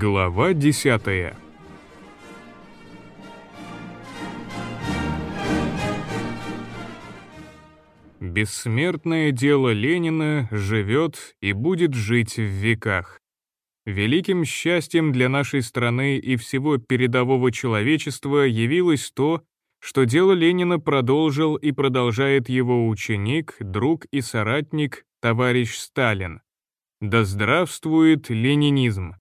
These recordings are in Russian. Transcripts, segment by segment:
Глава десятая Бессмертное дело Ленина живет и будет жить в веках. Великим счастьем для нашей страны и всего передового человечества явилось то, что дело Ленина продолжил и продолжает его ученик, друг и соратник, товарищ Сталин. Да здравствует ленинизм!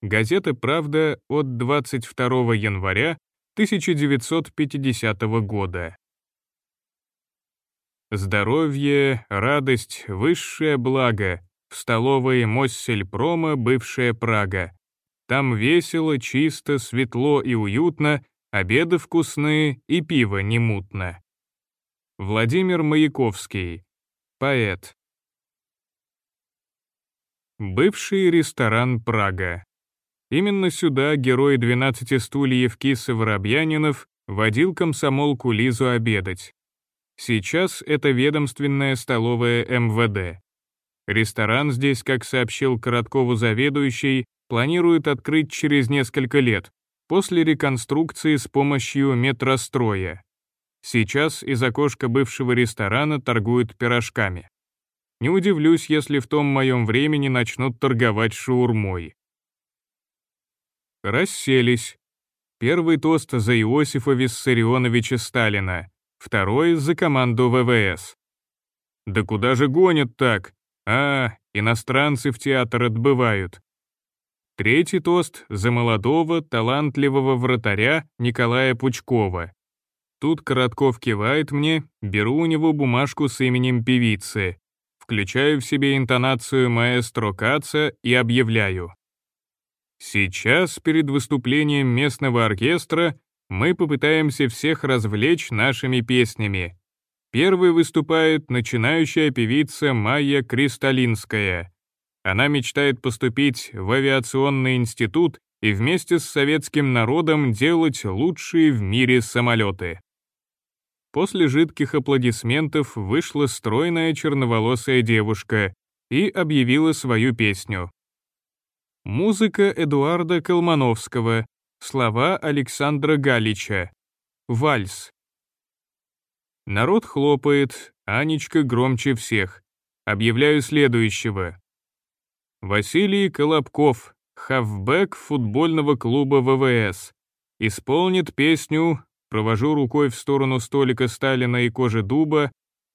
Газета «Правда» от 22 января 1950 года. Здоровье, радость, высшее благо. В столовой Моссельпрома бывшая Прага. Там весело, чисто, светло и уютно, обеды вкусные и пиво не мутно. Владимир Маяковский. Поэт. Бывший ресторан «Прага». Именно сюда герой «12 стульев» Кисы Воробьянинов водил комсомолку Лизу обедать. Сейчас это ведомственная столовая МВД. Ресторан здесь, как сообщил Короткову заведующий, планирует открыть через несколько лет, после реконструкции с помощью метростроя. Сейчас из окошка бывшего ресторана торгуют пирожками. Не удивлюсь, если в том моем времени начнут торговать шаурмой. Расселись. Первый тост за Иосифа Виссарионовича Сталина, второй за команду ВВС. Да куда же гонят так? А, иностранцы в театр отбывают. Третий тост за молодого, талантливого вратаря Николая Пучкова. Тут Коротков кивает мне, беру у него бумажку с именем певицы, включаю в себе интонацию маэстро Каца и объявляю. Сейчас, перед выступлением местного оркестра, мы попытаемся всех развлечь нашими песнями. Первой выступает начинающая певица Майя Кристалинская. Она мечтает поступить в авиационный институт и вместе с советским народом делать лучшие в мире самолеты. После жидких аплодисментов вышла стройная черноволосая девушка и объявила свою песню. Музыка Эдуарда Колмановского, слова Александра Галича. Вальс. Народ хлопает, Анечка громче всех. Объявляю следующего. Василий Колобков, хавбэк футбольного клуба ВВС. Исполнит песню «Провожу рукой в сторону столика Сталина и кожи дуба»,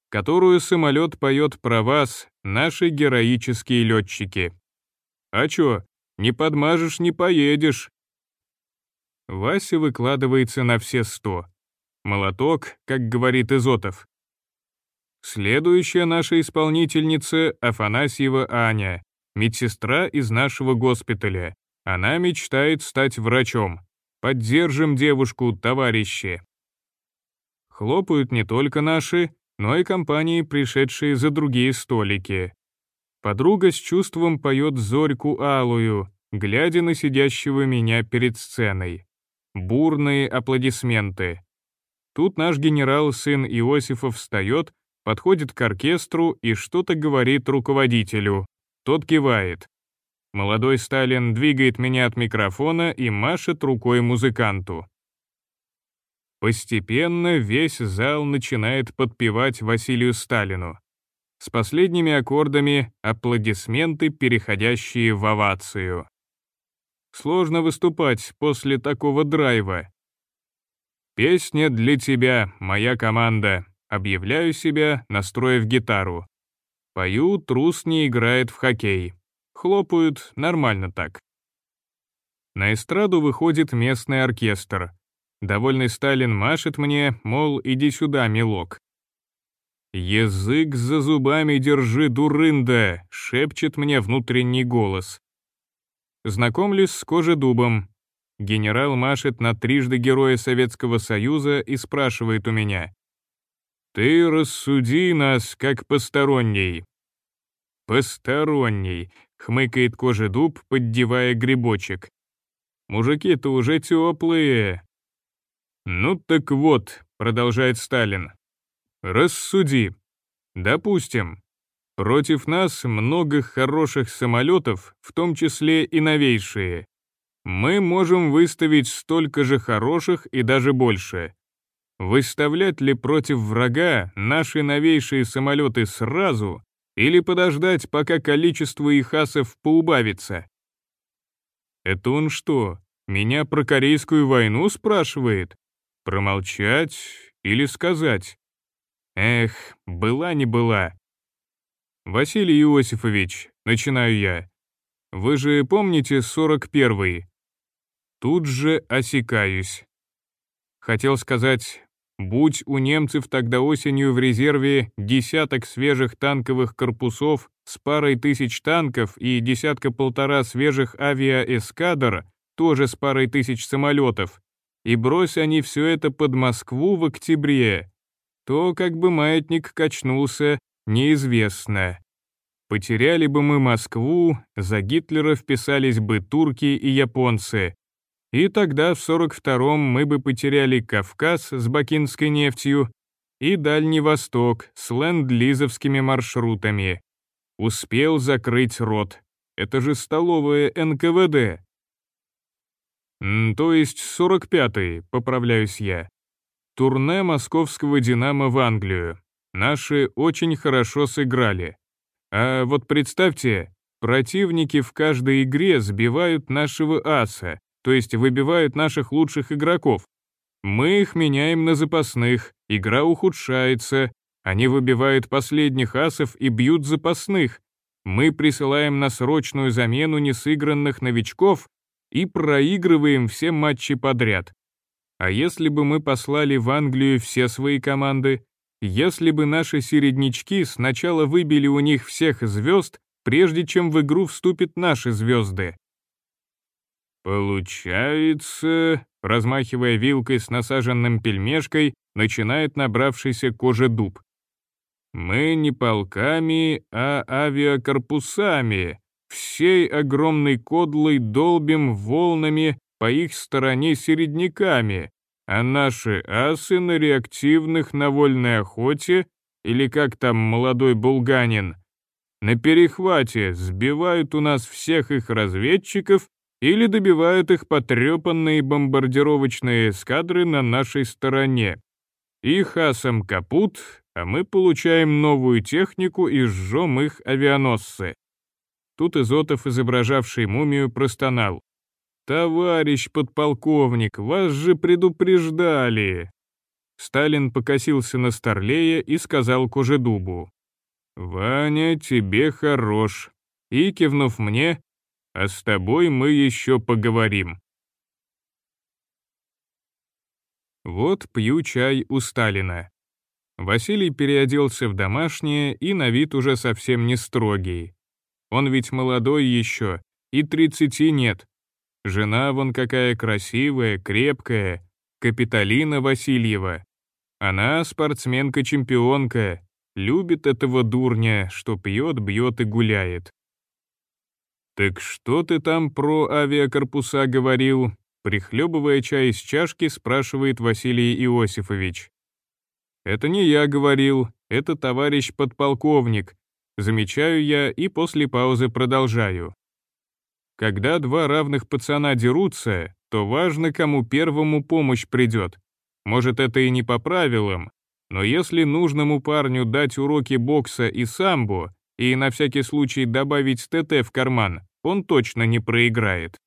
которую самолет поет про вас, наши героические летчики. А чё, не подмажешь, не поедешь. Вася выкладывается на все сто. Молоток, как говорит Изотов. Следующая наша исполнительница — Афанасьева Аня, медсестра из нашего госпиталя. Она мечтает стать врачом. Поддержим девушку, товарищи. Хлопают не только наши, но и компании, пришедшие за другие столики. Подруга с чувством поет зорьку алую, глядя на сидящего меня перед сценой. Бурные аплодисменты. Тут наш генерал, сын Иосифа, встает, подходит к оркестру и что-то говорит руководителю. Тот кивает. Молодой Сталин двигает меня от микрофона и машет рукой музыканту. Постепенно весь зал начинает подпевать Василию Сталину с последними аккордами аплодисменты, переходящие в овацию. Сложно выступать после такого драйва. «Песня для тебя, моя команда», объявляю себя, настроив гитару. Пою, трус не играет в хоккей. Хлопают, нормально так. На эстраду выходит местный оркестр. Довольный Сталин машет мне, мол, иди сюда, милок. «Язык за зубами держи, дурында!» — шепчет мне внутренний голос. Знакомлюсь с кожедубом. Генерал машет на трижды Героя Советского Союза и спрашивает у меня. «Ты рассуди нас, как посторонний». «Посторонний», — хмыкает кожедуб, поддевая грибочек. «Мужики-то уже теплые». «Ну так вот», — продолжает Сталин, Рассуди. Допустим. Против нас много хороших самолетов, в том числе и новейшие. Мы можем выставить столько же хороших и даже больше. Выставлять ли против врага наши новейшие самолеты сразу или подождать, пока количество их асов поубавится? Это он что, меня про Корейскую войну спрашивает? Промолчать или сказать? Эх, была не была. Василий Иосифович, начинаю я. Вы же помните 41-й? Тут же осекаюсь. Хотел сказать, будь у немцев тогда осенью в резерве десяток свежих танковых корпусов с парой тысяч танков и десятка-полтора свежих авиаэскадр, тоже с парой тысяч самолетов, и брось они все это под Москву в октябре, то как бы маятник качнулся, неизвестно. Потеряли бы мы Москву, за Гитлера вписались бы турки и японцы. И тогда в 42-м мы бы потеряли Кавказ с бакинской нефтью и Дальний Восток с ленд-лизовскими маршрутами. Успел закрыть рот. Это же столовая НКВД. То есть 45-й, поправляюсь я. Турне московского «Динамо» в Англию. Наши очень хорошо сыграли. А вот представьте, противники в каждой игре сбивают нашего аса, то есть выбивают наших лучших игроков. Мы их меняем на запасных, игра ухудшается, они выбивают последних асов и бьют запасных. Мы присылаем на срочную замену несыгранных новичков и проигрываем все матчи подряд. А если бы мы послали в Англию все свои команды, если бы наши середнячки сначала выбили у них всех звезд, прежде чем в игру вступят наши звезды. Получается, размахивая вилкой с насаженным пельмешкой, начинает набравшийся кожи дуб. Мы не полками, а авиакорпусами, всей огромной кодлой долбим волнами по их стороне середняками, а наши асы на реактивных на вольной охоте, или как там молодой булганин, на перехвате сбивают у нас всех их разведчиков или добивают их потрепанные бомбардировочные эскадры на нашей стороне. Их асам капут, а мы получаем новую технику и сжем их авианосцы. Тут Изотов, изображавший мумию, простонал. «Товарищ подполковник, вас же предупреждали!» Сталин покосился на Старлея и сказал Кожедубу. «Ваня, тебе хорош!» И, кивнув мне, «А с тобой мы еще поговорим». Вот пью чай у Сталина. Василий переоделся в домашнее и на вид уже совсем не строгий. Он ведь молодой еще, и тридцати нет, Жена вон какая красивая, крепкая, Капитолина Васильева. Она спортсменка-чемпионка, любит этого дурня, что пьет, бьет и гуляет. «Так что ты там про авиакорпуса говорил?» Прихлебывая чай из чашки, спрашивает Василий Иосифович. «Это не я говорил, это товарищ подполковник», замечаю я и после паузы продолжаю. Когда два равных пацана дерутся, то важно, кому первому помощь придет. Может, это и не по правилам, но если нужному парню дать уроки бокса и самбо и на всякий случай добавить ТТ в карман, он точно не проиграет.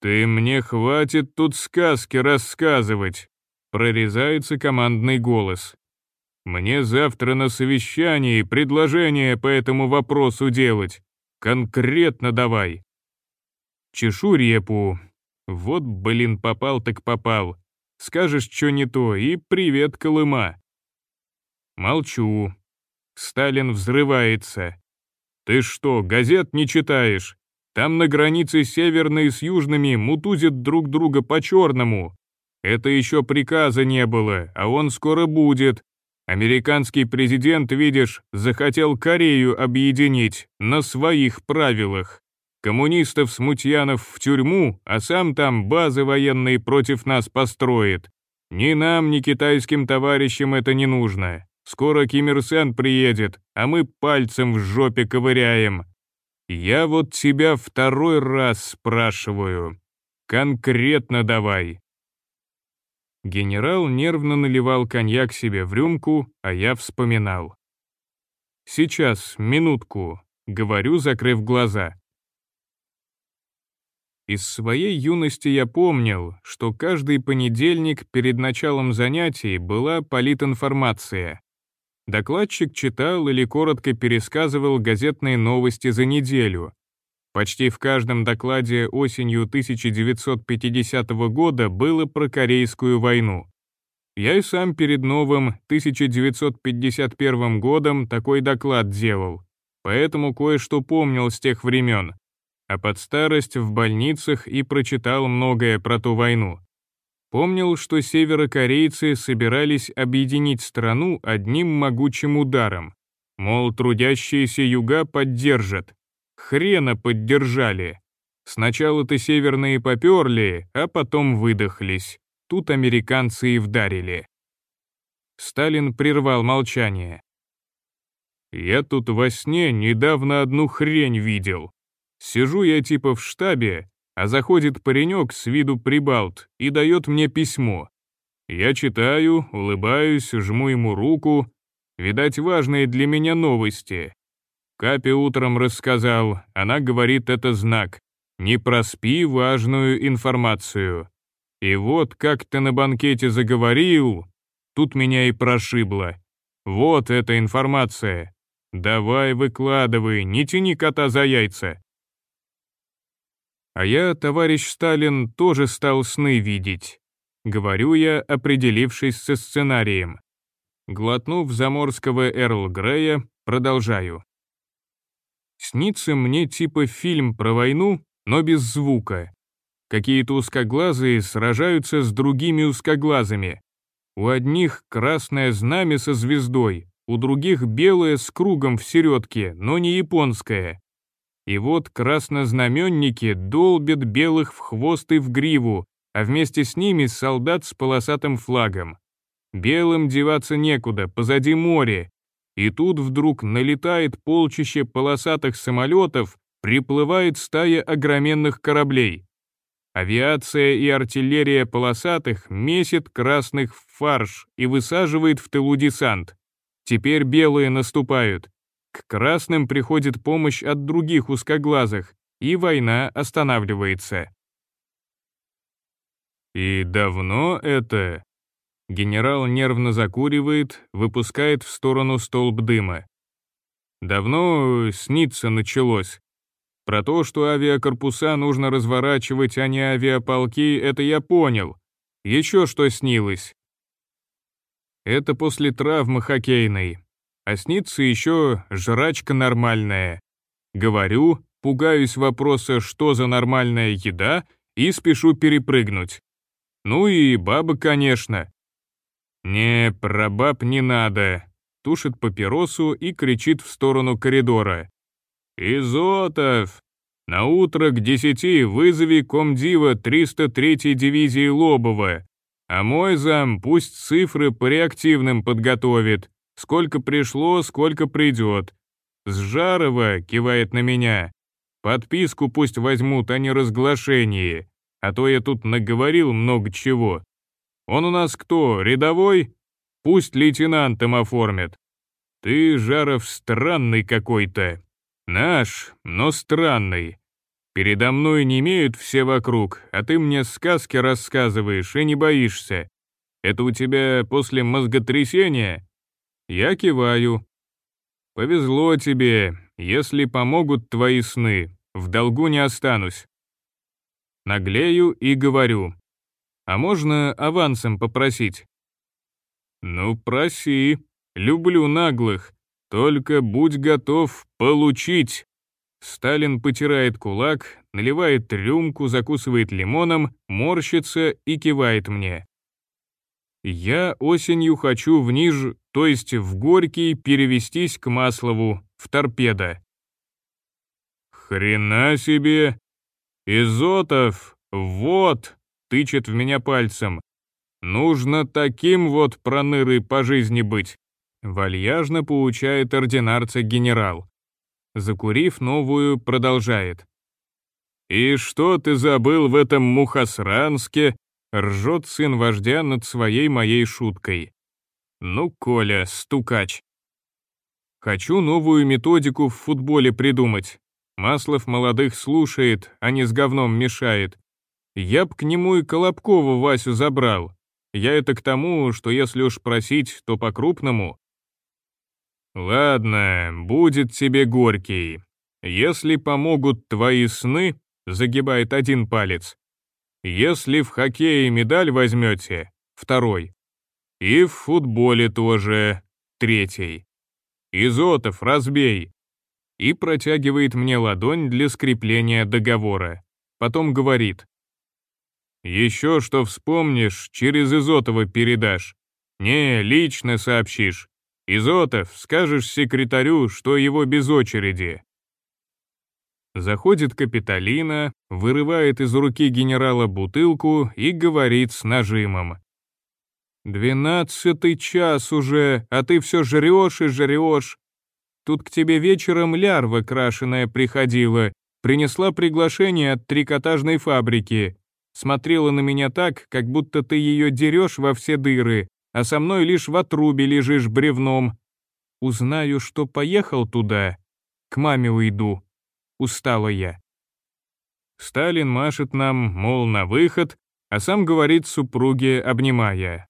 «Ты мне хватит тут сказки рассказывать», — прорезается командный голос. «Мне завтра на совещании предложение по этому вопросу делать. Конкретно давай». Чешу репу. Вот, блин, попал так попал. Скажешь, что не то, и привет, Колыма. Молчу. Сталин взрывается. Ты что, газет не читаешь? Там на границе северные с южными мутузят друг друга по-черному. Это еще приказа не было, а он скоро будет. Американский президент, видишь, захотел Корею объединить на своих правилах коммунистов-смутьянов в тюрьму, а сам там базы военные против нас построит. Ни нам, ни китайским товарищам это не нужно. Скоро Ким Ир Сен приедет, а мы пальцем в жопе ковыряем. Я вот тебя второй раз спрашиваю. Конкретно давай. Генерал нервно наливал коньяк себе в рюмку, а я вспоминал. «Сейчас, минутку», — говорю, закрыв глаза. Из своей юности я помнил, что каждый понедельник перед началом занятий была политинформация. Докладчик читал или коротко пересказывал газетные новости за неделю. Почти в каждом докладе осенью 1950 года было про Корейскую войну. Я и сам перед новым 1951 годом такой доклад делал, поэтому кое-что помнил с тех времен а под старость в больницах и прочитал многое про ту войну. Помнил, что северокорейцы собирались объединить страну одним могучим ударом. Мол, трудящиеся юга поддержат. Хрена поддержали. Сначала-то северные поперли, а потом выдохлись. Тут американцы и вдарили. Сталин прервал молчание. «Я тут во сне недавно одну хрень видел. Сижу я типа в штабе, а заходит паренек с виду прибалт и дает мне письмо. Я читаю, улыбаюсь, жму ему руку. Видать, важные для меня новости. Капи утром рассказал, она говорит, это знак. Не проспи важную информацию. И вот как ты на банкете заговорил, тут меня и прошибло. Вот эта информация. Давай выкладывай, не тяни кота за яйца. А я, товарищ Сталин, тоже стал сны видеть. Говорю я, определившись со сценарием. Глотнув заморского Эрл Грея, продолжаю. Снится мне типа фильм про войну, но без звука. Какие-то узкоглазые сражаются с другими узкоглазыми. У одних красное знамя со звездой, у других белое с кругом в середке, но не японское. И вот краснознаменники долбят белых в хвост и в гриву, а вместе с ними солдат с полосатым флагом. Белым деваться некуда, позади море. И тут вдруг налетает полчище полосатых самолетов, приплывает стая огроменных кораблей. Авиация и артиллерия полосатых месит красных в фарш и высаживает в тылу десант. Теперь белые наступают, к красным приходит помощь от других узкоглазых, и война останавливается. «И давно это?» Генерал нервно закуривает, выпускает в сторону столб дыма. «Давно снится началось. Про то, что авиакорпуса нужно разворачивать, а не авиаполки, это я понял. Еще что снилось?» «Это после травмы хоккейной а снится еще жрачка нормальная. Говорю, пугаюсь вопроса, что за нормальная еда, и спешу перепрыгнуть. Ну и баба, конечно. Не, про баб не надо. Тушит папиросу и кричит в сторону коридора. «Изотов! На утро к десяти вызови комдива 303-й дивизии Лобова, а мой зам пусть цифры по реактивным подготовит, Сколько пришло, сколько придет. С Жарова кивает на меня. Подписку пусть возьмут, а не разглашение. А то я тут наговорил много чего. Он у нас кто, рядовой? Пусть лейтенантом оформят. Ты, Жаров, странный какой-то. Наш, но странный. Передо мной не имеют все вокруг, а ты мне сказки рассказываешь и не боишься. Это у тебя после мозготрясения? Я киваю. «Повезло тебе, если помогут твои сны, в долгу не останусь». Наглею и говорю. «А можно авансом попросить?» «Ну, проси, люблю наглых, только будь готов получить». Сталин потирает кулак, наливает рюмку, закусывает лимоном, морщится и кивает мне. Я осенью хочу в Ниж, то есть в Горький, перевестись к Маслову, в торпедо. Хрена себе! Изотов, вот, тычет в меня пальцем. Нужно таким вот пронырой по жизни быть. Вальяжно поучает ординарца генерал. Закурив новую, продолжает. «И что ты забыл в этом Мухасранске?» Ржет сын вождя над своей моей шуткой. «Ну, Коля, стукач». Хочу новую методику в футболе придумать. Маслов молодых слушает, а не с говном мешает. Я б к нему и Колобкову Васю забрал. Я это к тому, что если уж просить, то по-крупному. Ладно, будет тебе горький. Если помогут твои сны, загибает один палец. Если в хоккее медаль возьмете, второй. И в футболе тоже, третий. Изотов, разбей. И протягивает мне ладонь для скрепления договора. Потом говорит. Еще что вспомнишь, через Изотова передашь. Не, лично сообщишь. Изотов, скажешь секретарю, что его без очереди. Заходит Капитолина, вырывает из руки генерала бутылку и говорит с нажимом. «Двенадцатый час уже, а ты все жрешь и жрешь. Тут к тебе вечером лярва крашеная приходила, принесла приглашение от трикотажной фабрики. Смотрела на меня так, как будто ты ее дерешь во все дыры, а со мной лишь в отрубе лежишь бревном. Узнаю, что поехал туда, к маме уйду. Устала я. Сталин машет нам, мол, на выход, а сам говорит супруге, обнимая.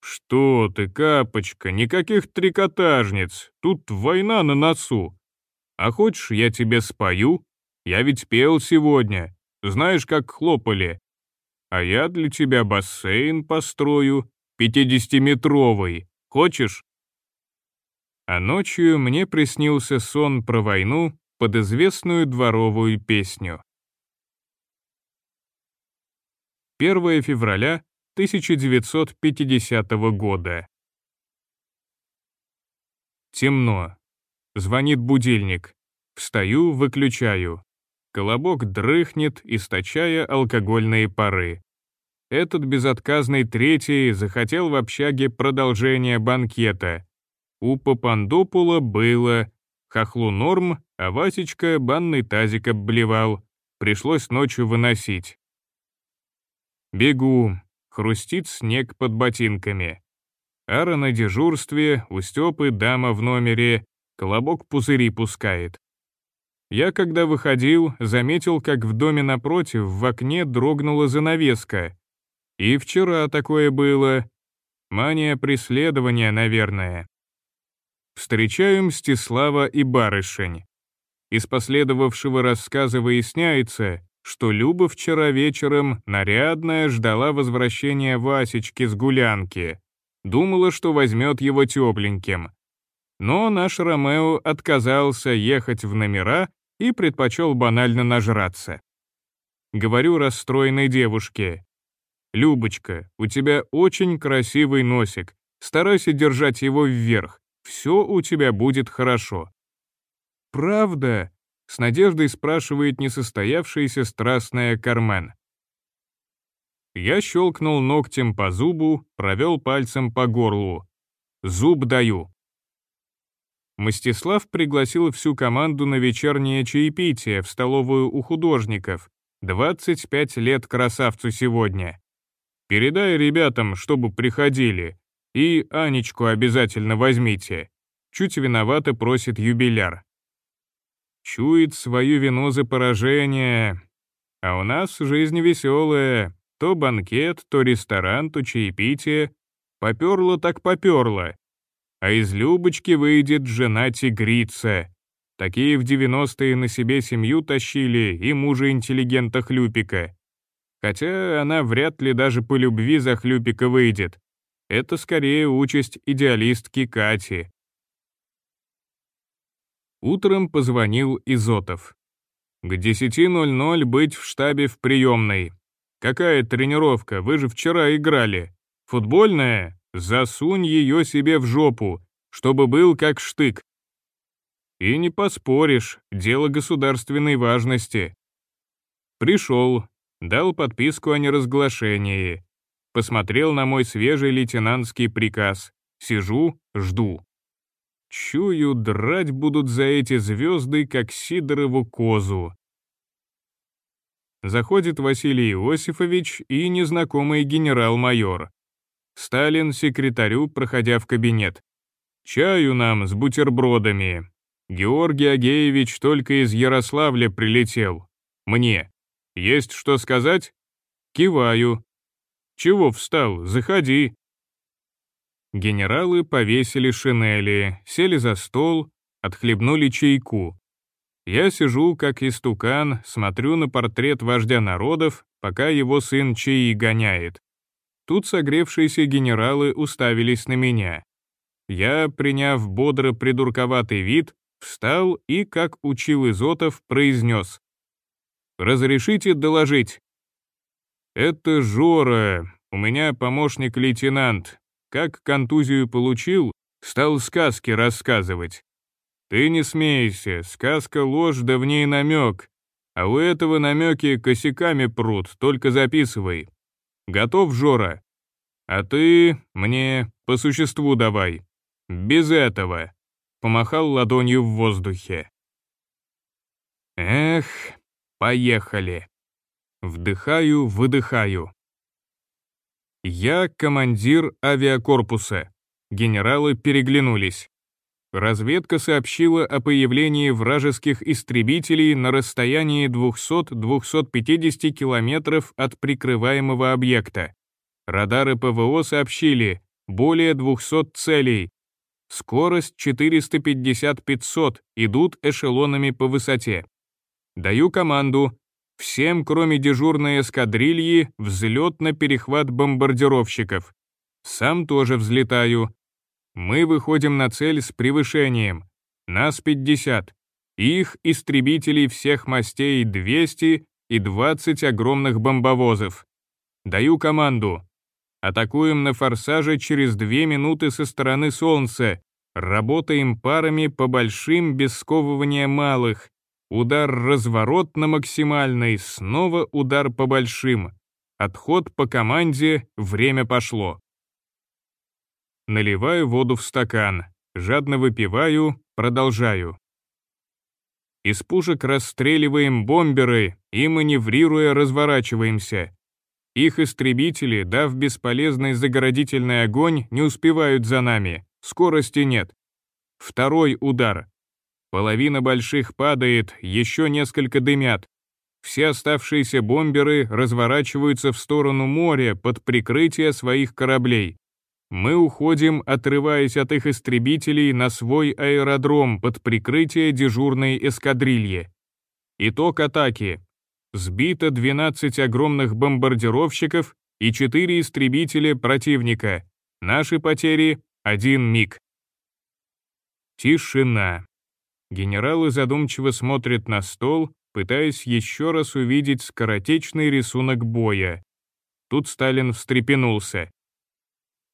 «Что ты, Капочка, никаких трикотажниц, тут война на носу. А хочешь, я тебе спою? Я ведь пел сегодня, знаешь, как хлопали. А я для тебя бассейн построю, пятидесятиметровый. Хочешь?» А ночью мне приснился сон про войну под известную дворовую песню. 1 февраля 1950 года. Темно. Звонит будильник. Встаю, выключаю. Колобок дрыхнет, источая алкогольные пары. Этот безотказный третий захотел в общаге продолжения банкета. У Папандопула было, хохлу норм, а Васечка банный тазик обблевал. Пришлось ночью выносить. Бегу, хрустит снег под ботинками. Ара на дежурстве, у Степы дама в номере, колобок пузыри пускает. Я, когда выходил, заметил, как в доме напротив в окне дрогнула занавеска. И вчера такое было. Мания преследования, наверное. Встречаю Мстислава и барышень. Из последовавшего рассказа выясняется, что Люба вчера вечером нарядная ждала возвращения Васечки с гулянки. Думала, что возьмет его тепленьким. Но наш Ромео отказался ехать в номера и предпочел банально нажраться. Говорю расстроенной девушке. «Любочка, у тебя очень красивый носик. Старайся держать его вверх. Все у тебя будет хорошо». «Правда?» С надеждой спрашивает несостоявшаяся страстная Кармен. Я щелкнул ногтем по зубу, провел пальцем по горлу. Зуб даю. Мстислав пригласил всю команду на вечернее чаепитие в столовую у художников. 25 лет красавцу сегодня. Передай ребятам, чтобы приходили. И Анечку обязательно возьмите. Чуть виновато просит юбиляр чует свою вину за поражение. А у нас жизнь веселая. То банкет, то ресторан, то чаепитие. Поперло так поперло. А из Любочки выйдет жена-тигрица. Такие в 90-е на себе семью тащили и мужа-интеллигента Хлюпика. Хотя она вряд ли даже по любви за Хлюпика выйдет. Это скорее участь идеалистки Кати. Утром позвонил Изотов. «К 10.00 быть в штабе в приемной. Какая тренировка, вы же вчера играли. Футбольная? Засунь ее себе в жопу, чтобы был как штык. И не поспоришь, дело государственной важности. Пришел, дал подписку о неразглашении. Посмотрел на мой свежий лейтенантский приказ. Сижу, жду. Чую, драть будут за эти звезды, как Сидорову козу. Заходит Василий Иосифович и незнакомый генерал-майор. Сталин секретарю, проходя в кабинет. «Чаю нам с бутербродами. Георгий Агеевич только из Ярославля прилетел. Мне. Есть что сказать?» Киваю. «Чего встал? Заходи». Генералы повесили шинели, сели за стол, отхлебнули чайку. Я сижу, как истукан, смотрю на портрет вождя народов, пока его сын чаи гоняет. Тут согревшиеся генералы уставились на меня. Я, приняв бодро придурковатый вид, встал и, как учил Изотов, произнес. «Разрешите доложить?» «Это Жора, у меня помощник лейтенант, как контузию получил, стал сказки рассказывать. Ты не смейся, сказка ложь, да в ней намек. А у этого намеки косяками прут, только записывай. Готов, Жора? А ты мне по существу давай. Без этого. Помахал ладонью в воздухе. Эх, поехали. Вдыхаю, выдыхаю. Я командир авиакорпуса. Генералы переглянулись. Разведка сообщила о появлении вражеских истребителей на расстоянии 200-250 километров от прикрываемого объекта. Радары ПВО сообщили более 200 целей. Скорость 450-500, идут эшелонами по высоте. Даю команду Всем, кроме дежурной эскадрильи, взлет на перехват бомбардировщиков. Сам тоже взлетаю. Мы выходим на цель с превышением. Нас 50. Их истребителей всех мастей 200 и 20 огромных бомбовозов. Даю команду. Атакуем на форсаже через 2 минуты со стороны Солнца. Работаем парами по большим без сковывания малых. Удар разворот на максимальный, снова удар по большим. Отход по команде, время пошло. Наливаю воду в стакан, жадно выпиваю, продолжаю. Из пушек расстреливаем бомберы и, маневрируя, разворачиваемся. Их истребители, дав бесполезный заградительный огонь, не успевают за нами, скорости нет. Второй удар. Половина больших падает, еще несколько дымят. Все оставшиеся бомберы разворачиваются в сторону моря под прикрытие своих кораблей. Мы уходим, отрываясь от их истребителей на свой аэродром под прикрытие дежурной эскадрильи. Итог атаки. Сбито 12 огромных бомбардировщиков и 4 истребителя противника. Наши потери — один миг. Тишина. Генералы задумчиво смотрят на стол, пытаясь еще раз увидеть скоротечный рисунок боя. Тут Сталин встрепенулся.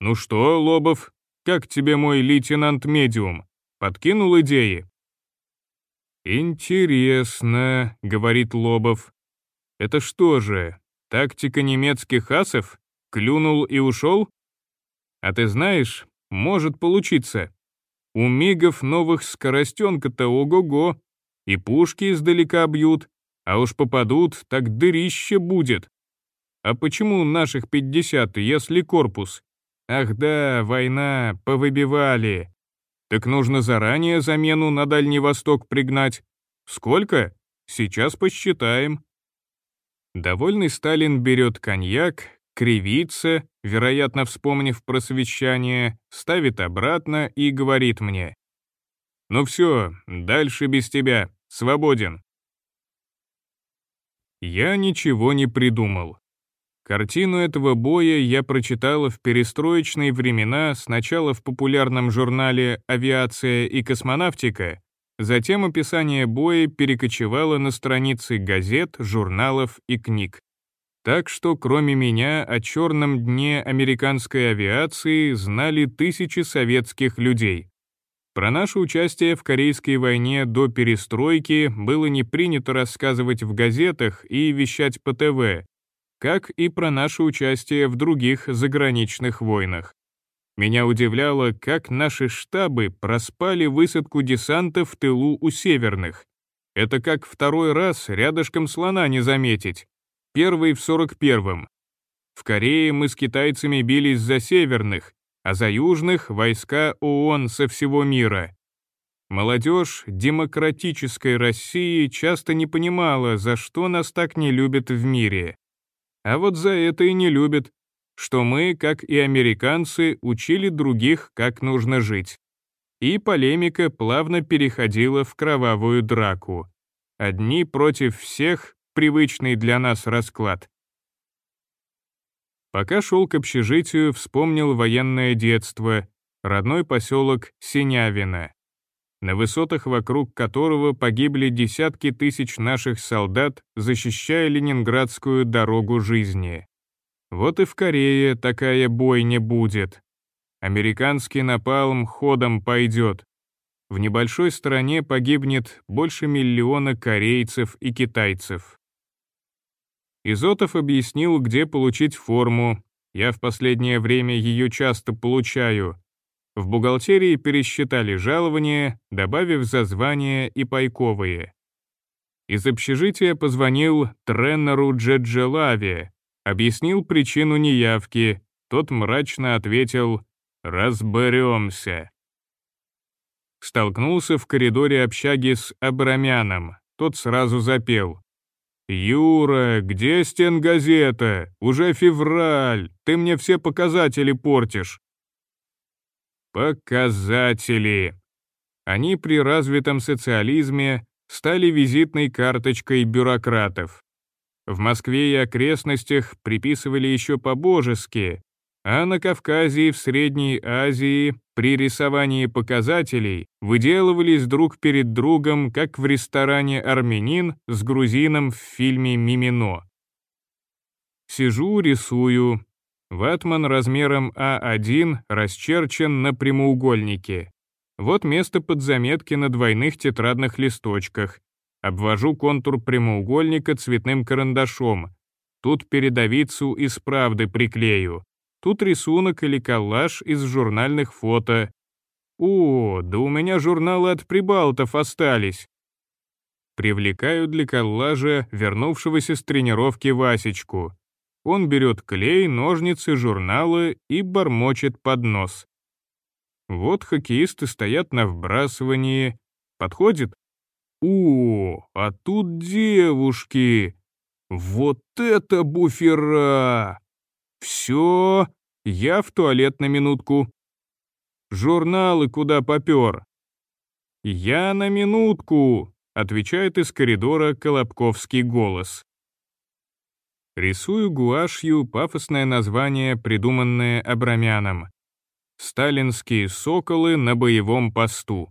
«Ну что, Лобов, как тебе мой лейтенант-медиум? Подкинул идеи?» «Интересно», — говорит Лобов. «Это что же, тактика немецких асов? Клюнул и ушел? А ты знаешь, может получиться. У мигов новых скоростенка-то ого-го, и пушки издалека бьют, а уж попадут, так дырище будет. А почему наших 50, если корпус? Ах да, война, повыбивали. Так нужно заранее замену на Дальний Восток пригнать. Сколько? Сейчас посчитаем. Довольный Сталин берет коньяк, кривится, вероятно, вспомнив про совещание, ставит обратно и говорит мне. «Ну все, дальше без тебя, свободен». Я ничего не придумал. Картину этого боя я прочитала в перестроечные времена сначала в популярном журнале «Авиация и космонавтика», затем описание боя перекочевало на страницы газет, журналов и книг. Так что кроме меня о черном дне американской авиации знали тысячи советских людей. Про наше участие в Корейской войне до перестройки было не принято рассказывать в газетах и вещать по ТВ, как и про наше участие в других заграничных войнах. Меня удивляло, как наши штабы проспали высадку десанта в тылу у северных. Это как второй раз рядышком слона не заметить. Первый в 41-м. В Корее мы с китайцами бились за северных, а за южных — войска ООН со всего мира. Молодежь демократической России часто не понимала, за что нас так не любят в мире. А вот за это и не любят, что мы, как и американцы, учили других, как нужно жить. И полемика плавно переходила в кровавую драку. Одни против всех — привычный для нас расклад. Пока шел к общежитию, вспомнил военное детство, родной поселок Синявино, на высотах вокруг которого погибли десятки тысяч наших солдат, защищая ленинградскую дорогу жизни. Вот и в Корее такая бойня будет. Американский напалм ходом пойдет. В небольшой стране погибнет больше миллиона корейцев и китайцев. Изотов объяснил, где получить форму. Я в последнее время ее часто получаю. В бухгалтерии пересчитали жалования, добавив за звания и пайковые. Из общежития позвонил тренеру Джеджелаве, Объяснил причину неявки, тот мрачно ответил «Разберемся». Столкнулся в коридоре общаги с Абрамяном, тот сразу запел. «Юра, где стенгазета? Уже февраль, ты мне все показатели портишь». Показатели. Они при развитом социализме стали визитной карточкой бюрократов. В Москве и окрестностях приписывали еще по-божески, а на Кавказе и в Средней Азии при рисовании показателей выделывались друг перед другом, как в ресторане «Армянин» с грузином в фильме «Мимино». Сижу, рисую. Ватман размером А1 расчерчен на прямоугольнике. Вот место под заметки на двойных тетрадных листочках, Обвожу контур прямоугольника цветным карандашом. Тут передовицу из правды приклею. Тут рисунок или коллаж из журнальных фото. О, да у меня журналы от прибалтов остались. Привлекаю для коллажа вернувшегося с тренировки Васечку. Он берет клей, ножницы, журналы и бормочет под нос. Вот хоккеисты стоят на вбрасывании. Подходит, о, а тут девушки! Вот это буфера! Все, я в туалет на минутку. Журналы куда попер? Я на минутку, отвечает из коридора Колобковский голос. Рисую гуашью пафосное название, придуманное Абрамяном. «Сталинские соколы на боевом посту».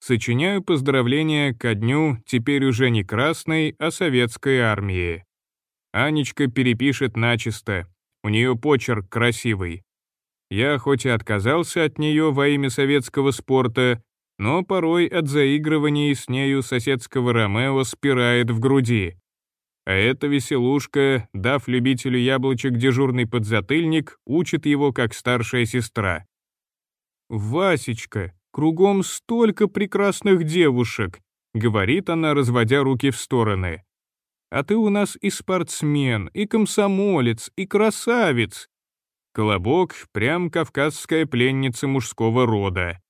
Сочиняю поздравления ко дню теперь уже не красной, а советской армии. Анечка перепишет начисто, у нее почерк красивый. Я хоть и отказался от нее во имя советского спорта, но порой от заигрываний с нею соседского Ромео спирает в груди. А эта веселушка, дав любителю яблочек дежурный подзатыльник, учит его как старшая сестра. «Васечка, Кругом столько прекрасных девушек», — говорит она, разводя руки в стороны. «А ты у нас и спортсмен, и комсомолец, и красавец». Колобок — прям кавказская пленница мужского рода.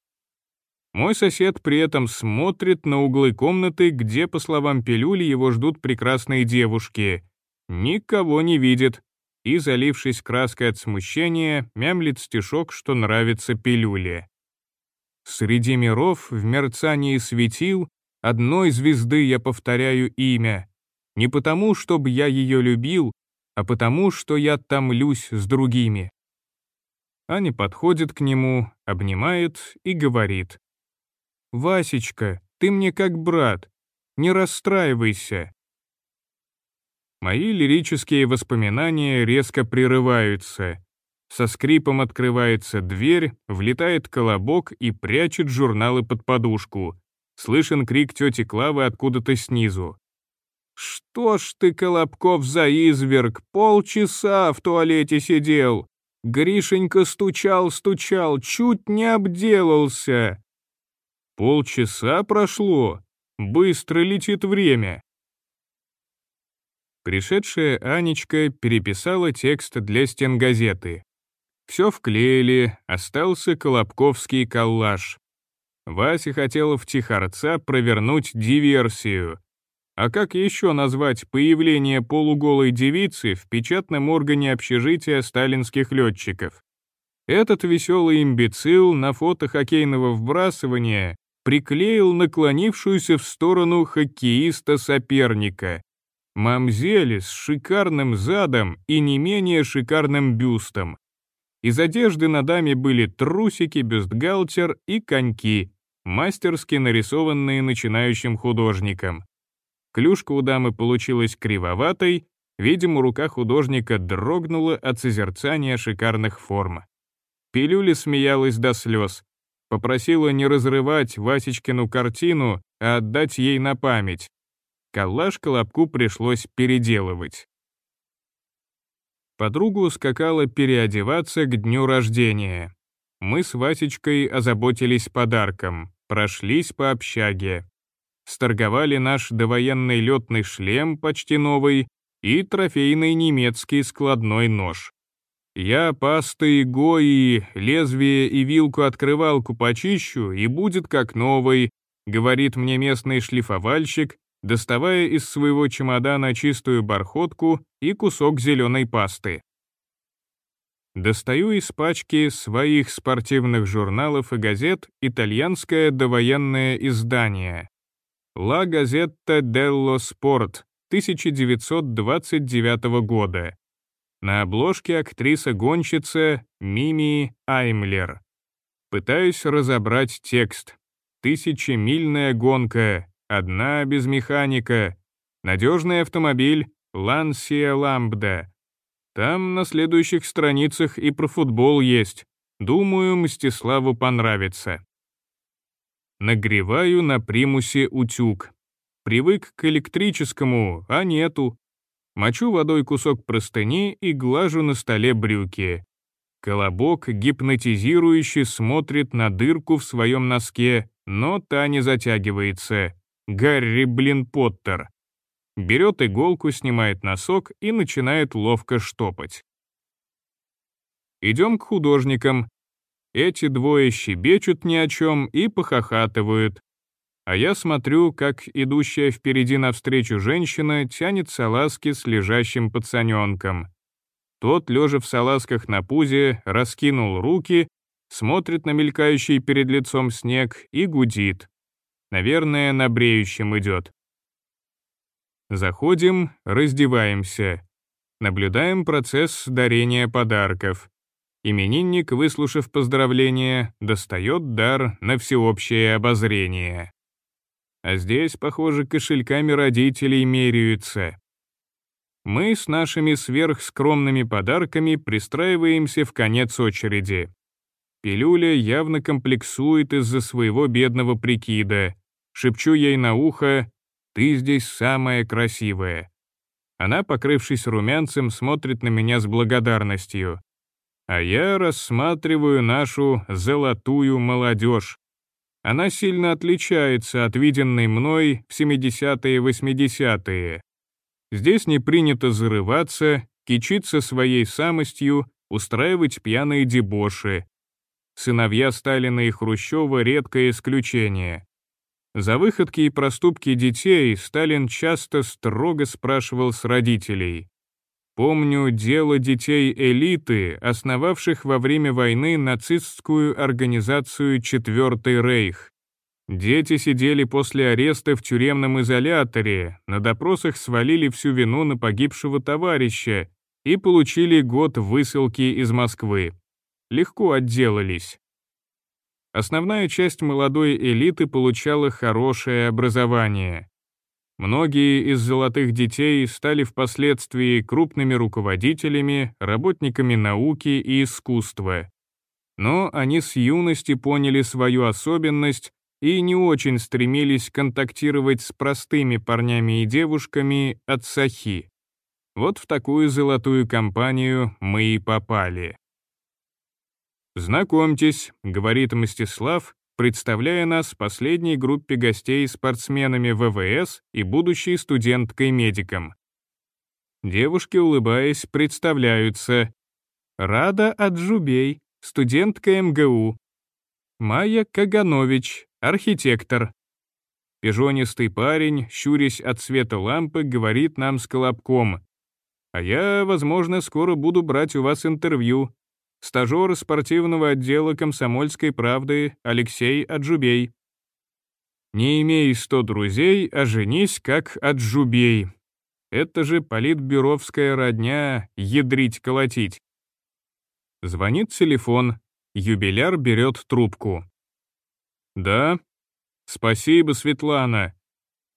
Мой сосед при этом смотрит на углы комнаты, где, по словам пилюли, его ждут прекрасные девушки. Никого не видит. И, залившись краской от смущения, мямлит стишок, что нравится пилюле. Среди миров в мерцании светил одной звезды я повторяю имя. Не потому, чтобы я ее любил, а потому, что я томлюсь с другими. Аня подходит к нему, обнимает и говорит. «Васечка, ты мне как брат, не расстраивайся». Мои лирические воспоминания резко прерываются. Со скрипом открывается дверь, влетает колобок и прячет журналы под подушку. Слышен крик тети Клавы откуда-то снизу. «Что ж ты, Колобков, за изверг, полчаса в туалете сидел! Гришенька стучал, стучал, чуть не обделался. Полчаса прошло, быстро летит время. Пришедшая Анечка переписала текст для стенгазеты. Все вклеили, остался колобковский коллаж. Вася хотела в тихорца провернуть диверсию. А как еще назвать появление полуголой девицы в печатном органе общежития сталинских летчиков? Этот веселый имбецил на фото хоккейного вбрасывания приклеил наклонившуюся в сторону хоккеиста-соперника. Мамзели с шикарным задом и не менее шикарным бюстом. Из одежды на даме были трусики, бюстгальтер и коньки, мастерски нарисованные начинающим художником. Клюшка у дамы получилась кривоватой, видимо, рука художника дрогнула от созерцания шикарных форм. Пилюля смеялась до слез, попросила не разрывать Васечкину картину, а отдать ей на память. Коллаж Колобку пришлось переделывать. Подругу скакала переодеваться к дню рождения. Мы с Васечкой озаботились подарком прошлись по общаге. Сторговали наш довоенный летный шлем, почти новый, и трофейный немецкий складной нож. Я пасты, гои, лезвие и вилку-открывалку почищу, и будет как новый, говорит мне местный шлифовальщик, доставая из своего чемодана чистую бархотку и кусок зеленой пасты. Достаю из пачки своих спортивных журналов и газет итальянское довоенное издание «La Gazzetta dello Sport» 1929 года. На обложке актриса-гонщица Мими Аймлер. Пытаюсь разобрать текст. Тысячемильная гонка, одна без механика, надежный автомобиль Lancia Lambda, там на следующих страницах и про футбол есть. Думаю, Мстиславу понравится. Нагреваю на примусе утюг. Привык к электрическому, а нету. Мочу водой кусок простыни и глажу на столе брюки. Колобок гипнотизирующе смотрит на дырку в своем носке, но та не затягивается. Гарри, блин, Поттер берет иголку, снимает носок и начинает ловко штопать. Идем к художникам. Эти двое щебечут ни о чем и похохатывают. А я смотрю, как идущая впереди навстречу женщина тянет салазки с лежащим пацаненком. Тот, лежа в салазках на пузе, раскинул руки, смотрит на мелькающий перед лицом снег и гудит. Наверное, на бреющем идет. Заходим, раздеваемся. Наблюдаем процесс дарения подарков. Именинник, выслушав поздравления, достает дар на всеобщее обозрение. А здесь, похоже, кошельками родителей меряются. Мы с нашими сверхскромными подарками пристраиваемся в конец очереди. Пилюля явно комплексует из-за своего бедного прикида. Шепчу ей на ухо ты здесь самая красивая». Она, покрывшись румянцем, смотрит на меня с благодарностью. А я рассматриваю нашу золотую молодежь. Она сильно отличается от виденной мной в 70-е и 80-е. Здесь не принято зарываться, кичиться своей самостью, устраивать пьяные дебоши. Сыновья Сталина и Хрущева — редкое исключение. За выходки и проступки детей Сталин часто строго спрашивал с родителей. Помню дело детей элиты, основавших во время войны нацистскую организацию «Четвертый рейх». Дети сидели после ареста в тюремном изоляторе, на допросах свалили всю вину на погибшего товарища и получили год высылки из Москвы. Легко отделались. Основная часть молодой элиты получала хорошее образование. Многие из золотых детей стали впоследствии крупными руководителями, работниками науки и искусства. Но они с юности поняли свою особенность и не очень стремились контактировать с простыми парнями и девушками от сахи. Вот в такую золотую компанию мы и попали. «Знакомьтесь», — говорит Мстислав, представляя нас последней группе гостей спортсменами ВВС и будущей студенткой-медиком. Девушки, улыбаясь, представляются. Рада Аджубей, студентка МГУ. Майя Каганович, архитектор. Пижонистый парень, щурясь от света лампы, говорит нам с колобком. «А я, возможно, скоро буду брать у вас интервью. Стажер спортивного отдела «Комсомольской правды» Алексей Аджубей. Не имей сто друзей, а женись как Аджубей. Это же политбюровская родня, ядрить-колотить. Звонит телефон, юбиляр берет трубку. «Да?» «Спасибо, Светлана».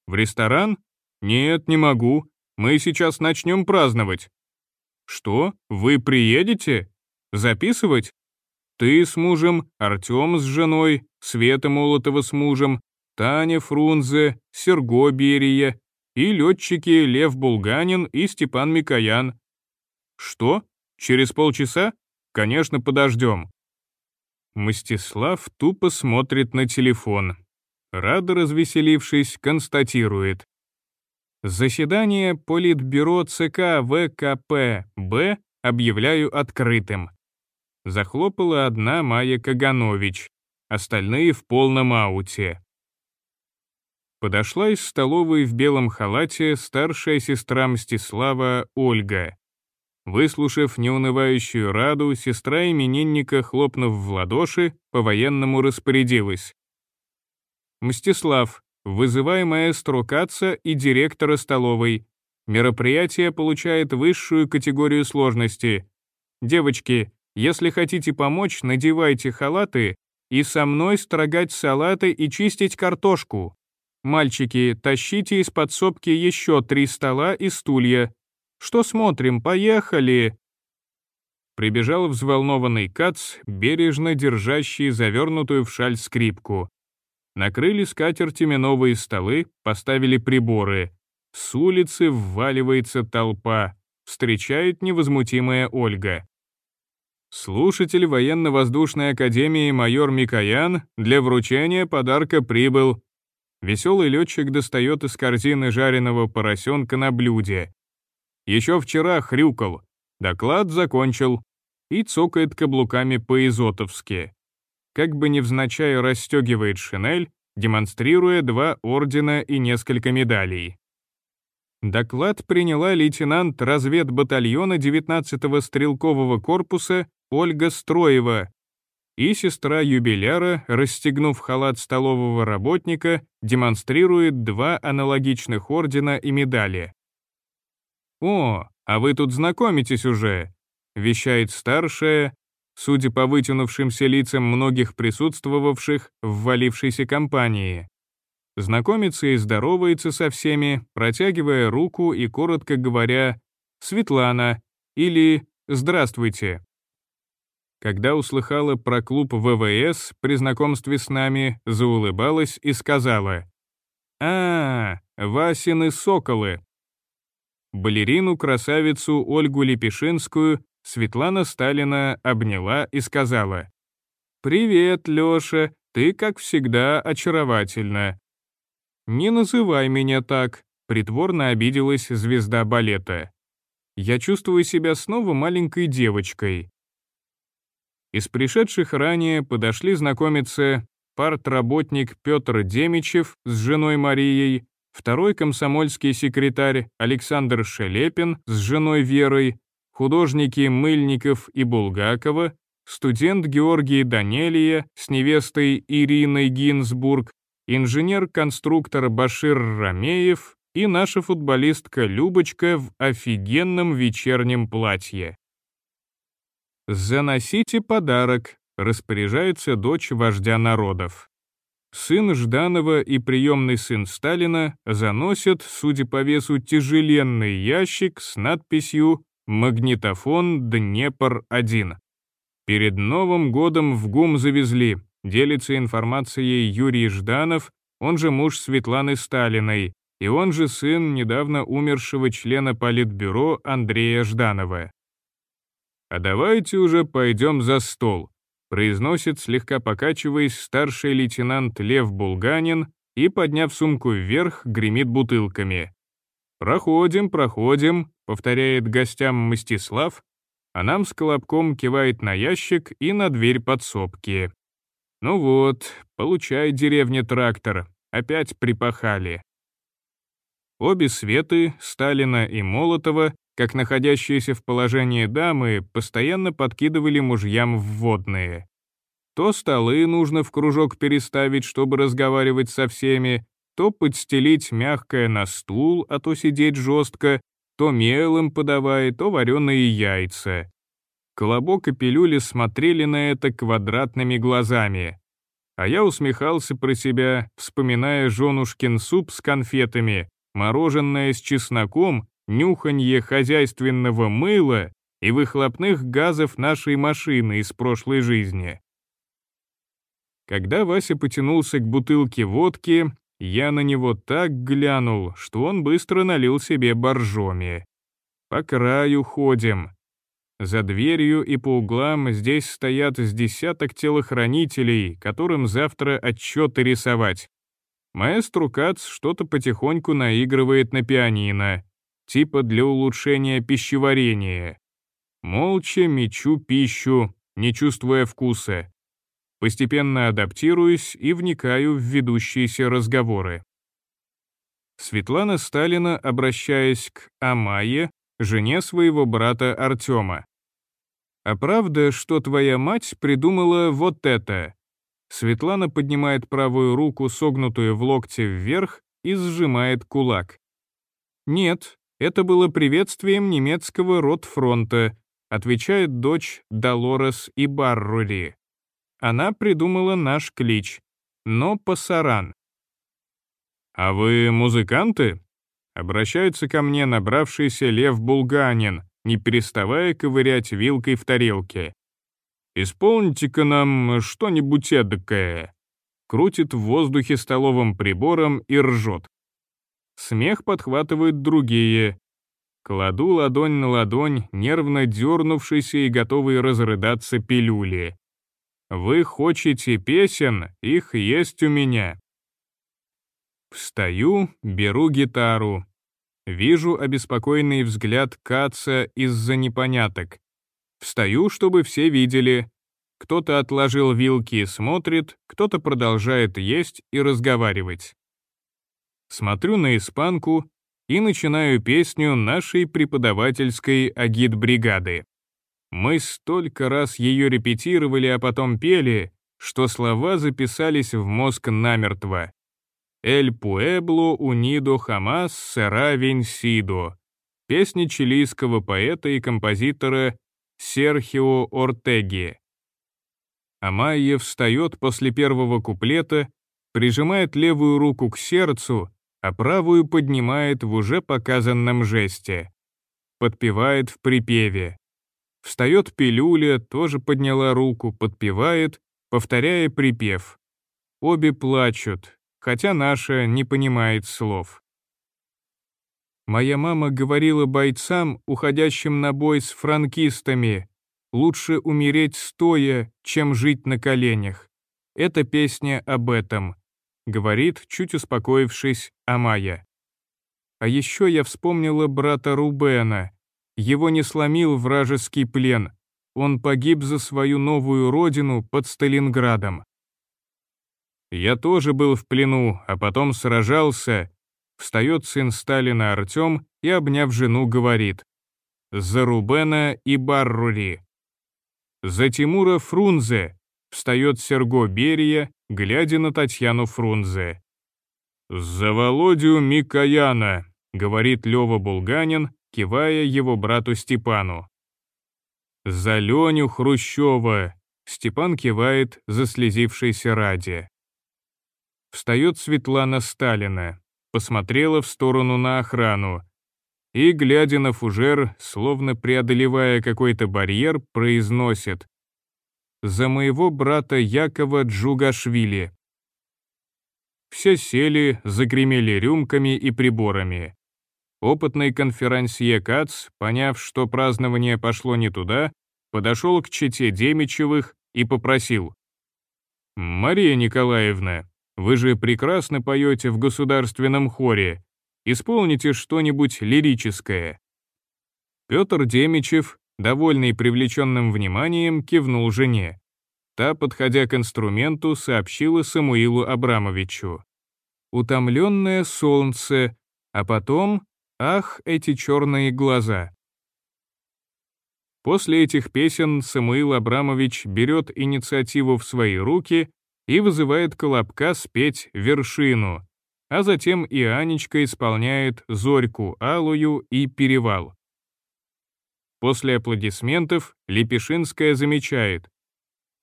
«В ресторан?» «Нет, не могу. Мы сейчас начнем праздновать». «Что? Вы приедете? Записывать?» «Ты с мужем, Артем с женой, Света Молотова с мужем, Таня Фрунзе, Серго Берия и летчики Лев Булганин и Степан Микоян». «Что? Через полчаса? Конечно, подождем». Мстислав тупо смотрит на телефон. Рада, развеселившись, констатирует. Заседание Политбюро ЦК ВКП-Б объявляю открытым. Захлопала одна Майя Каганович, остальные в полном ауте. Подошла из столовой в белом халате старшая сестра Мстислава Ольга. Выслушав неунывающую раду, сестра именинника, хлопнув в ладоши, по-военному распорядилась. Мстислав, вызывай маэстро Каца и директора столовой. Мероприятие получает высшую категорию сложности. Девочки, если хотите помочь, надевайте халаты и со мной строгать салаты и чистить картошку. Мальчики, тащите из подсобки еще три стола и стулья. Что смотрим, поехали!» Прибежал взволнованный Кац, бережно держащий завернутую в шаль скрипку. Накрыли скатертями новые столы, поставили приборы. С улицы вваливается толпа. Встречает невозмутимая Ольга. Слушатель военно-воздушной академии майор Микоян для вручения подарка прибыл. Веселый летчик достает из корзины жареного поросенка на блюде. Еще вчера хрюкал. Доклад закончил. И цокает каблуками по-изотовски как бы невзначай расстегивает шинель, демонстрируя два ордена и несколько медалей. Доклад приняла лейтенант разведбатальона 19-го стрелкового корпуса Ольга Строева, и сестра юбиляра, расстегнув халат столового работника, демонстрирует два аналогичных ордена и медали. «О, а вы тут знакомитесь уже», — вещает старшая, судя по вытянувшимся лицам многих присутствовавших в валившейся компании. Знакомится и здоровается со всеми, протягивая руку и коротко говоря «Светлана» или «Здравствуйте». Когда услыхала про клуб ВВС при знакомстве с нами, заулыбалась и сказала «А, Васины соколы». Балерину-красавицу Ольгу Лепешинскую Светлана Сталина обняла и сказала, «Привет, Лёша, ты, как всегда, очаровательна». «Не называй меня так», — притворно обиделась звезда балета. «Я чувствую себя снова маленькой девочкой». Из пришедших ранее подошли знакомиться партработник Петр Демичев с женой Марией, второй комсомольский секретарь Александр Шелепин с женой Верой, художники Мыльников и Булгакова, студент Георгий Данелия с невестой Ириной Гинзбург, инженер-конструктор Башир Рамеев и наша футболистка Любочка в офигенном вечернем платье. «Заносите подарок», — распоряжается дочь вождя народов. Сын Жданова и приемный сын Сталина заносят, судя по весу, тяжеленный ящик с надписью Магнитофон Днепр-1. Перед Новым годом в ГУМ завезли, делится информацией Юрий Жданов, он же муж Светланы Сталиной, и он же сын недавно умершего члена Политбюро Андрея Жданова. А давайте уже пойдем за стол. произносит, слегка покачиваясь, старший лейтенант Лев Булганин и, подняв сумку вверх, гремит бутылками. «Проходим, проходим», — повторяет гостям Мстислав, а нам с Колобком кивает на ящик и на дверь подсобки. Ну вот, получай, деревня трактор, опять припахали. Обе Светы, Сталина и Молотова, как находящиеся в положении дамы, постоянно подкидывали мужьям вводные. То столы нужно в кружок переставить, чтобы разговаривать со всеми, то подстелить мягкое на стул, а то сидеть жестко, то мелом подавай, то вареные яйца. Колобок и пилюли смотрели на это квадратными глазами. А я усмехался про себя, вспоминая женушкин суп с конфетами, мороженое с чесноком, нюханье хозяйственного мыла и выхлопных газов нашей машины из прошлой жизни. Когда Вася потянулся к бутылке водки, я на него так глянул, что он быстро налил себе боржоми. По краю ходим. За дверью и по углам здесь стоят с десяток телохранителей, которым завтра отчеты рисовать. Маэстро Кац что-то потихоньку наигрывает на пианино, типа для улучшения пищеварения. Молча мечу пищу, не чувствуя вкуса. Постепенно адаптируюсь и вникаю в ведущиеся разговоры. Светлана Сталина, обращаясь к Амае, жене своего брата Артема. «А правда, что твоя мать придумала вот это?» Светлана поднимает правую руку, согнутую в локте вверх, и сжимает кулак. «Нет, это было приветствием немецкого ротфронта», отвечает дочь Долорес и Баррури. Она придумала наш клич, но пасаран. «А вы музыканты?» Обращается ко мне набравшийся Лев Булганин, не переставая ковырять вилкой в тарелке. «Исполните-ка нам что-нибудь эдакое». Крутит в воздухе столовым прибором и ржет. Смех подхватывают другие. Кладу ладонь на ладонь, нервно дернувшийся и готовый разрыдаться пилюли. Вы хочете песен, их есть у меня. Встаю, беру гитару. Вижу обеспокоенный взгляд Каца из-за непоняток. Встаю, чтобы все видели. Кто-то отложил вилки и смотрит, кто-то продолжает есть и разговаривать. Смотрю на испанку и начинаю песню нашей преподавательской агит-бригады. Мы столько раз ее репетировали, а потом пели, что слова записались в мозг намертво. «Эль пуэбло унидо хамас сера венсидо» песня чилийского поэта и композитора Серхио Ортеги. Амайя встает после первого куплета, прижимает левую руку к сердцу, а правую поднимает в уже показанном жесте. Подпевает в припеве. Встает пилюля, тоже подняла руку, подпевает, повторяя припев. Обе плачут, хотя наша не понимает слов. Моя мама говорила бойцам, уходящим на бой с франкистами, лучше умереть стоя, чем жить на коленях. Эта песня об этом, говорит, чуть успокоившись, Амая. А еще я вспомнила брата Рубена, его не сломил вражеский плен. Он погиб за свою новую родину под Сталинградом. Я тоже был в плену, а потом сражался. Встает сын Сталина Артем и, обняв жену, говорит. За Рубена и Баррури. За Тимура Фрунзе. Встает Серго Берия, глядя на Татьяну Фрунзе. «За Володю Микояна», — говорит Лёва Булганин, кивая его брату Степану. «За Леню Хрущева!» — Степан кивает заслезившейся ради. Встает Светлана Сталина, посмотрела в сторону на охрану и, глядя на фужер, словно преодолевая какой-то барьер, произносит «За моего брата Якова Джугашвили». Все сели, загремели рюмками и приборами. Опытный конферансье Кац, поняв, что празднование пошло не туда, подошел к чете Демичевых, и попросил. «Мария Николаевна, вы же прекрасно поете в государственном хоре. Исполните что-нибудь лирическое». Петр Демичев, довольный привлеченным вниманием, кивнул жене. Та, подходя к инструменту, сообщила Самуилу Абрамовичу. «Утомленное солнце, а потом, ах, эти черные глаза». После этих песен Самуил Абрамович берет инициативу в свои руки и вызывает Колобка спеть «Вершину», а затем и Анечка исполняет «Зорьку алую» и «Перевал». После аплодисментов Лепешинская замечает.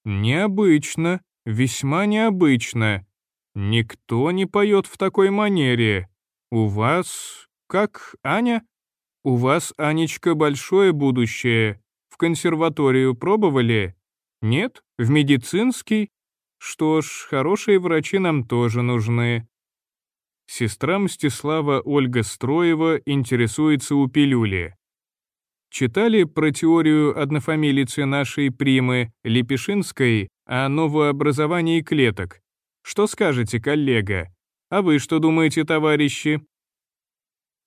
«Необычно, весьма необычно. Никто не поет в такой манере. У вас... как, Аня? У вас, Анечка, большое будущее. В консерваторию пробовали? Нет? В медицинский? Что ж, хорошие врачи нам тоже нужны. Сестра Мстислава Ольга Строева интересуется у пилюли. Читали про теорию однофамилицы нашей примы Лепешинской о новообразовании клеток? Что скажете, коллега? А вы что думаете, товарищи?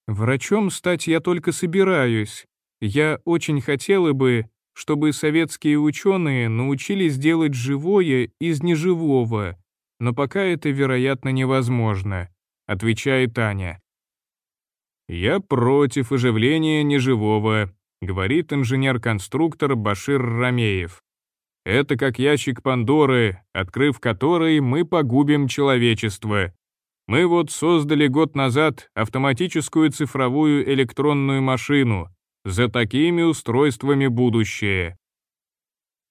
Врачом стать я только собираюсь. Я очень хотела бы, чтобы советские ученые научились делать живое из неживого, но пока это, вероятно, невозможно, отвечает Таня. Я против оживления неживого, говорит инженер-конструктор Башир Рамеев. Это как ящик Пандоры, открыв который мы погубим человечество. Мы вот создали год назад автоматическую цифровую электронную машину. За такими устройствами будущее.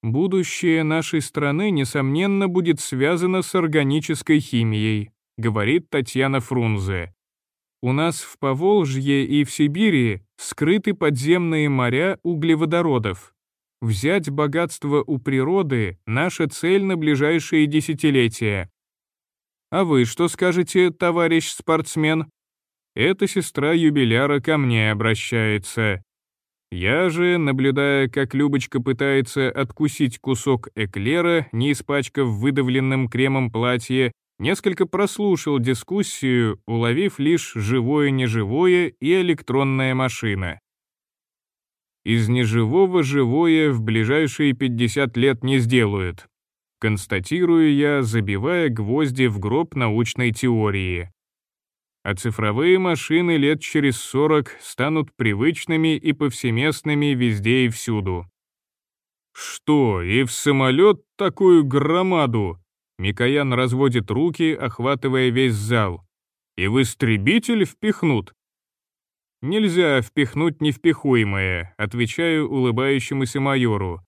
Будущее нашей страны, несомненно, будет связано с органической химией, говорит Татьяна Фрунзе. У нас в Поволжье и в Сибири скрыты подземные моря углеводородов. Взять богатство у природы — наша цель на ближайшие десятилетия. А вы что скажете, товарищ спортсмен? Эта сестра юбиляра ко мне обращается. Я же, наблюдая, как Любочка пытается откусить кусок эклера, не испачкав выдавленным кремом платье, несколько прослушал дискуссию, уловив лишь живое-неживое и электронная машина. Из неживого живое в ближайшие 50 лет не сделают. Констатирую я, забивая гвозди в гроб научной теории. А цифровые машины лет через 40 станут привычными и повсеместными везде и всюду. Что, и в самолет такую громаду? Микоян разводит руки, охватывая весь зал. «И в истребитель впихнут?» «Нельзя впихнуть невпихуемое», отвечаю улыбающемуся майору.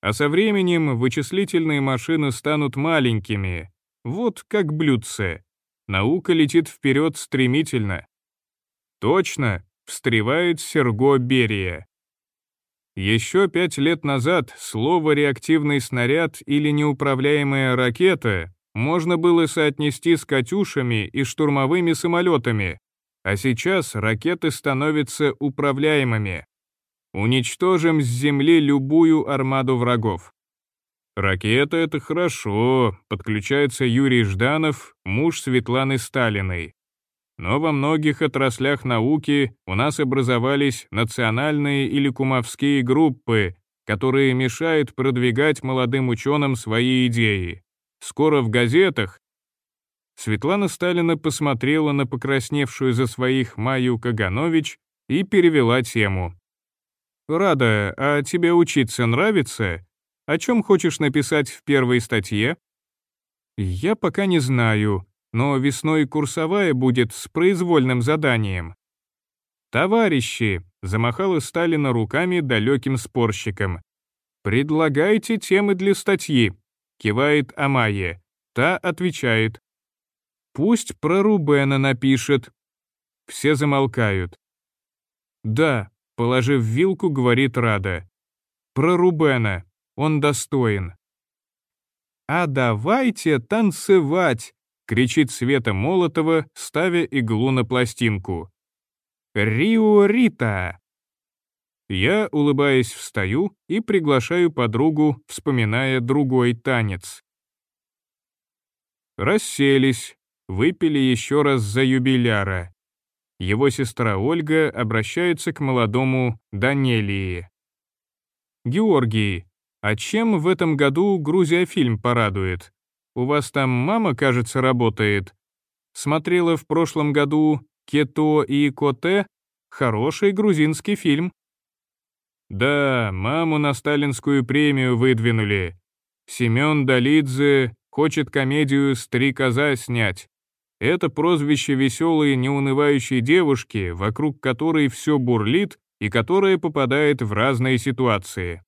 А со временем вычислительные машины станут маленькими, вот как блюдце. Наука летит вперед стремительно. Точно, встревает Серго Берия. Еще пять лет назад слово «реактивный снаряд» или «неуправляемая ракета» можно было соотнести с «катюшами» и штурмовыми самолетами, а сейчас ракеты становятся управляемыми. Уничтожим с Земли любую армаду врагов. Ракета — это хорошо, подключается Юрий Жданов, муж Светланы Сталиной. Но во многих отраслях науки у нас образовались национальные или кумовские группы, которые мешают продвигать молодым ученым свои идеи. Скоро в газетах Светлана Сталина посмотрела на покрасневшую за своих Майю Каганович и перевела тему. «Рада, а тебе учиться нравится? О чем хочешь написать в первой статье?» «Я пока не знаю», но весной курсовая будет с произвольным заданием. «Товарищи!» — замахала Сталина руками далеким спорщиком. «Предлагайте темы для статьи», — кивает Амайя. Та отвечает. «Пусть про Рубена напишет». Все замолкают. «Да», — положив вилку, говорит Рада. «Про Рубена. Он достоин». «А давайте танцевать!» Кричит Света Молотова, ставя иглу на пластинку. «Рио Рита!» Я, улыбаясь, встаю и приглашаю подругу, вспоминая другой танец. Расселись, выпили еще раз за юбиляра. Его сестра Ольга обращается к молодому Данелии. «Георгий, а чем в этом году Грузия фильм порадует? У вас там мама, кажется, работает. Смотрела в прошлом году «Кето и Коте» — хороший грузинский фильм». Да, маму на сталинскую премию выдвинули. Семен Долидзе хочет комедию «Стрекоза» снять. Это прозвище веселой, неунывающей девушки, вокруг которой все бурлит и которая попадает в разные ситуации.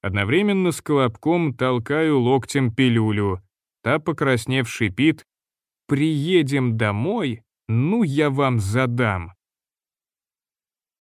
Одновременно с колобком толкаю локтем пилюлю. Та, покраснев, шипит. «Приедем домой, ну я вам задам».